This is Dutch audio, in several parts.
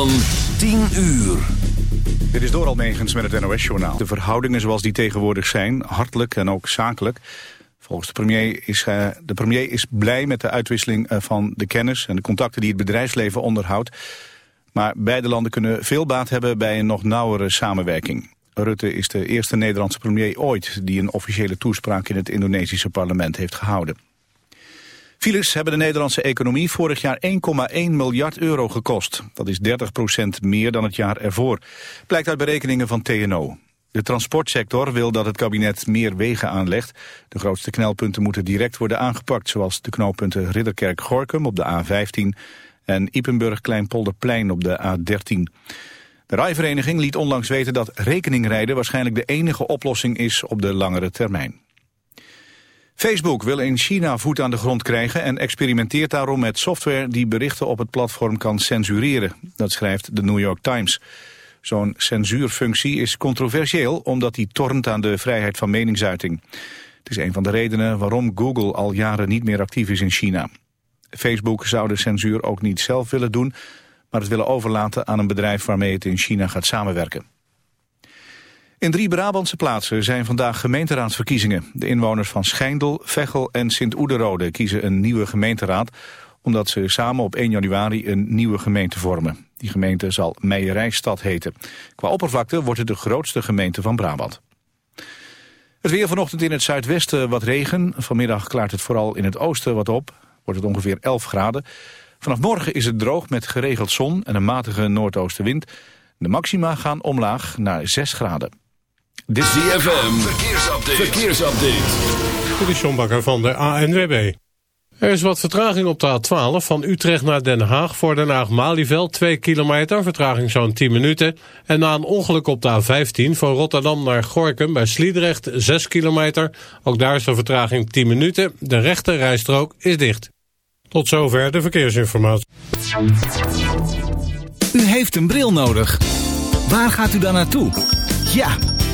Van 10 uur. Dit is door Almegens met het NOS-journaal. De verhoudingen zoals die tegenwoordig zijn, hartelijk en ook zakelijk. Volgens de premier is uh, de premier is blij met de uitwisseling uh, van de kennis... en de contacten die het bedrijfsleven onderhoudt. Maar beide landen kunnen veel baat hebben bij een nog nauwere samenwerking. Rutte is de eerste Nederlandse premier ooit... die een officiële toespraak in het Indonesische parlement heeft gehouden. Files hebben de Nederlandse economie vorig jaar 1,1 miljard euro gekost. Dat is 30% meer dan het jaar ervoor. Blijkt uit berekeningen van TNO. De transportsector wil dat het kabinet meer wegen aanlegt. De grootste knelpunten moeten direct worden aangepakt... zoals de knooppunten Ridderkerk-Gorkum op de A15... en Ipenburg-Kleinpolderplein op de A13. De rijvereniging liet onlangs weten dat rekeningrijden... waarschijnlijk de enige oplossing is op de langere termijn. Facebook wil in China voet aan de grond krijgen en experimenteert daarom met software die berichten op het platform kan censureren. Dat schrijft de New York Times. Zo'n censuurfunctie is controversieel omdat die tornt aan de vrijheid van meningsuiting. Het is een van de redenen waarom Google al jaren niet meer actief is in China. Facebook zou de censuur ook niet zelf willen doen, maar het willen overlaten aan een bedrijf waarmee het in China gaat samenwerken. In drie Brabantse plaatsen zijn vandaag gemeenteraadsverkiezingen. De inwoners van Schijndel, Veghel en Sint-Oederode kiezen een nieuwe gemeenteraad... omdat ze samen op 1 januari een nieuwe gemeente vormen. Die gemeente zal Meijerijstad heten. Qua oppervlakte wordt het de grootste gemeente van Brabant. Het weer vanochtend in het zuidwesten wat regen. Vanmiddag klaart het vooral in het oosten wat op. Wordt het ongeveer 11 graden. Vanaf morgen is het droog met geregeld zon en een matige noordoostenwind. De maxima gaan omlaag naar 6 graden. Dit is DFM. Verkeersupdate. Verkeersupdate. Dit is John Bakker van de ANWB. Er is wat vertraging op de A12 van Utrecht naar Den Haag voor Den Haag-Malieveld 2 kilometer, vertraging zo'n 10 minuten. En na een ongeluk op de A15 van Rotterdam naar Gorkum bij Sliedrecht 6 kilometer. Ook daar is de vertraging 10 minuten. De rechte rijstrook is dicht. Tot zover de verkeersinformatie. U heeft een bril nodig. Waar gaat u dan naartoe? Ja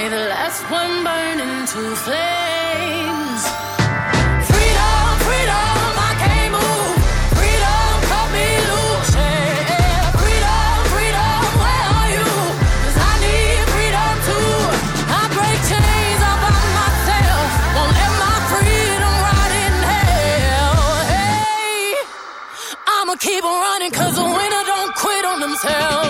May the last one burn into flames. Freedom, freedom, I can't move. Freedom, cut me loose. Freedom, freedom, where are you? 'Cause I need freedom too. I break chains all by myself. Won't let my freedom rot in hell. Hey, I'ma keep on running 'cause the winner don't quit on themselves.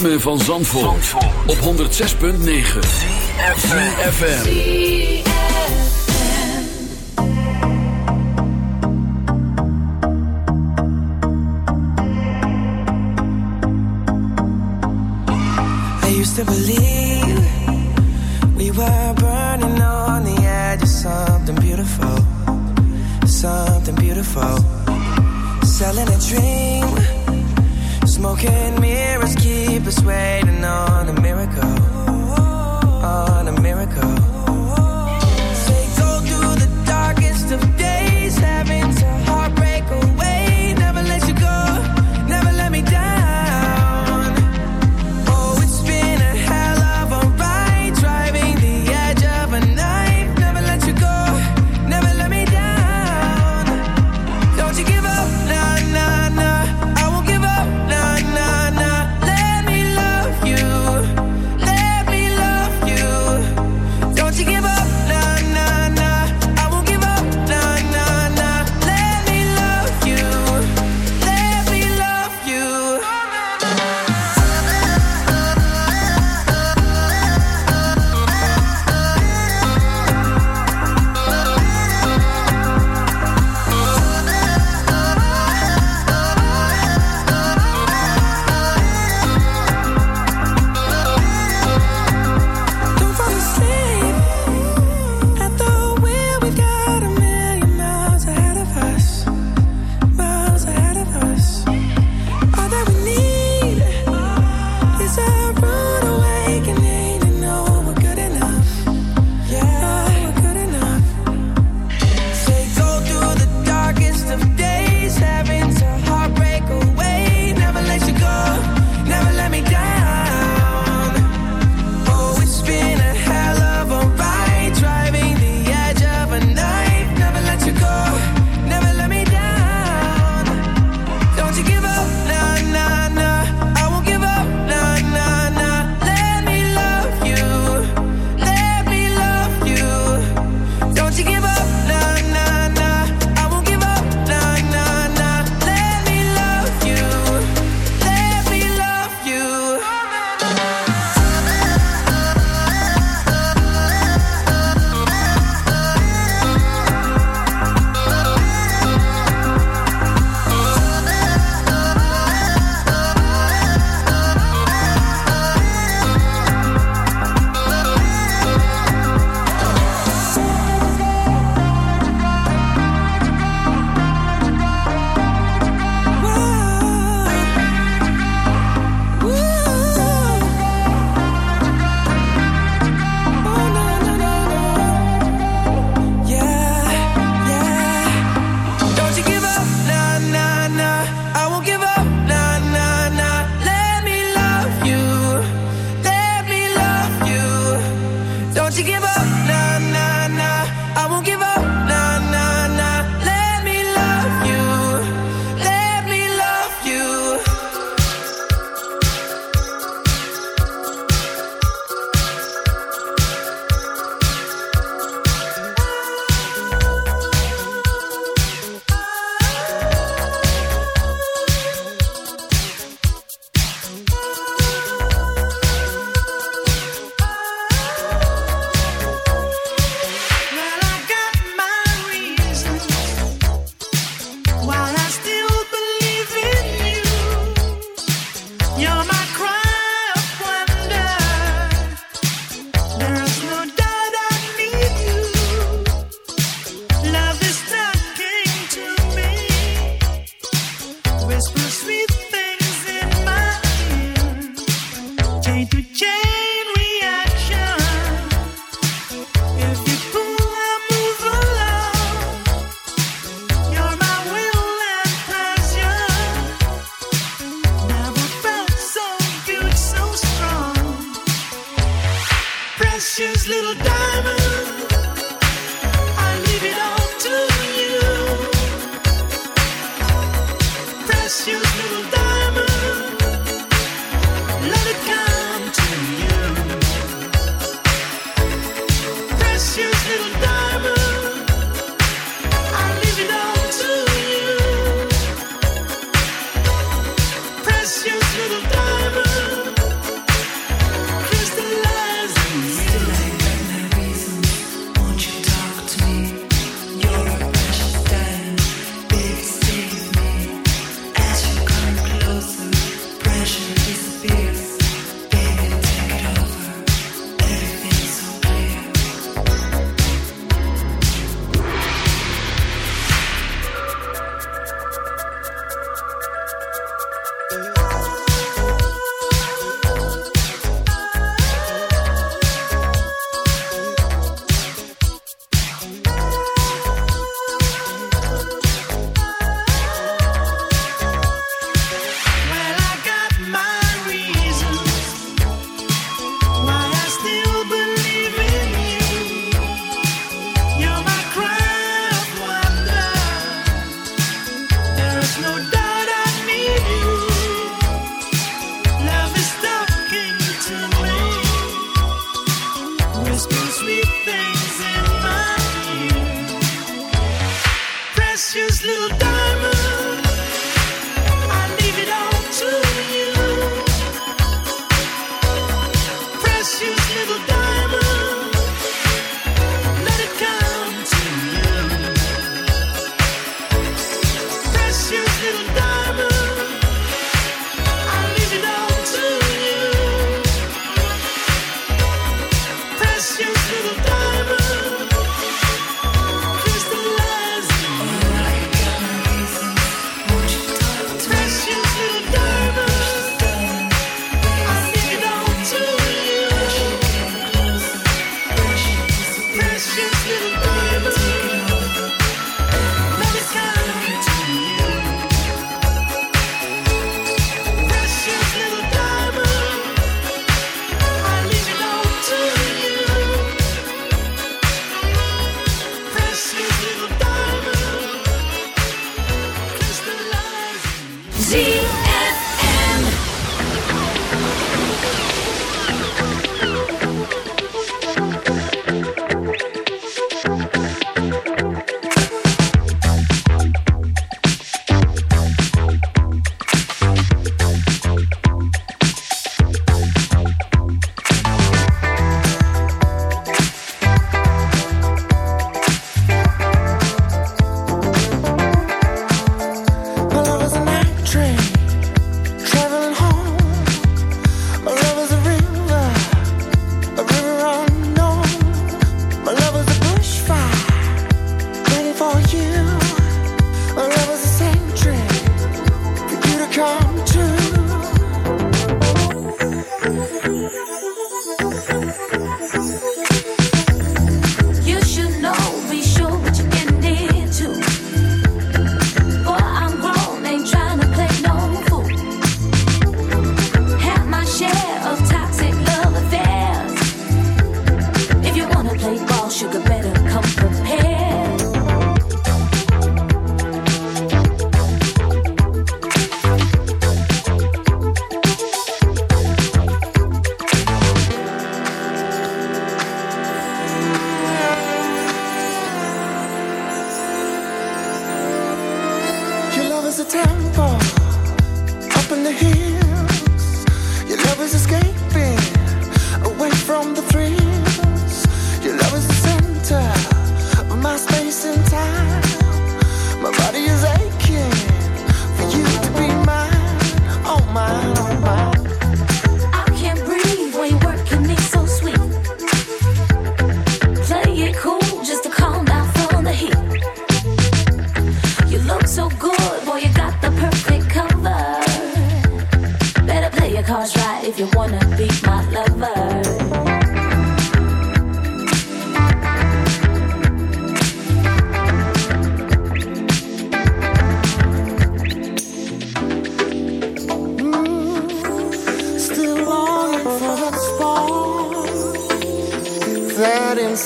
ritme van Zandvoort, Zandvoort. op 106.9 CFFM I used to believe We were burning on the edge of something beautiful Something beautiful. Selling a dream Smoking mirrors Just way to know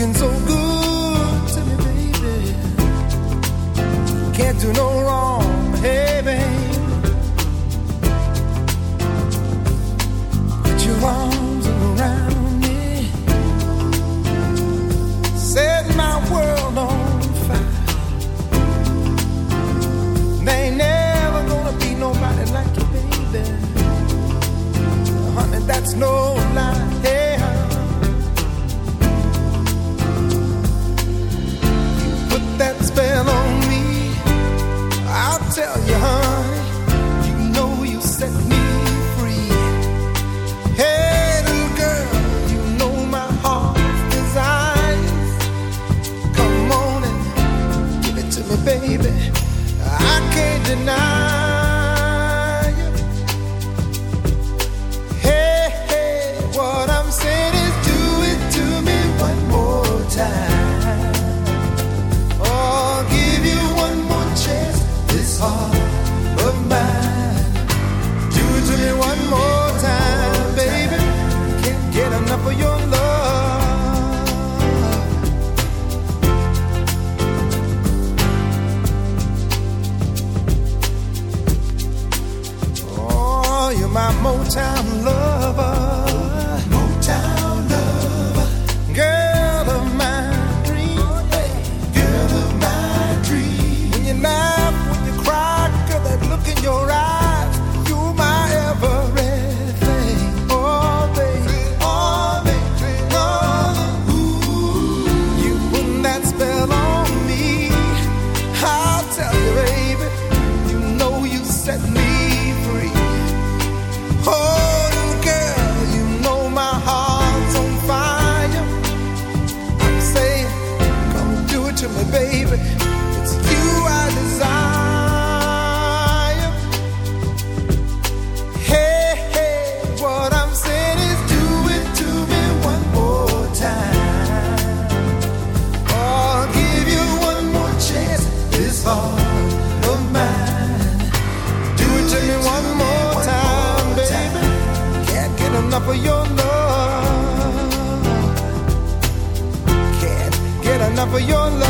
looking so good to me, baby. Can't do no wrong. your love.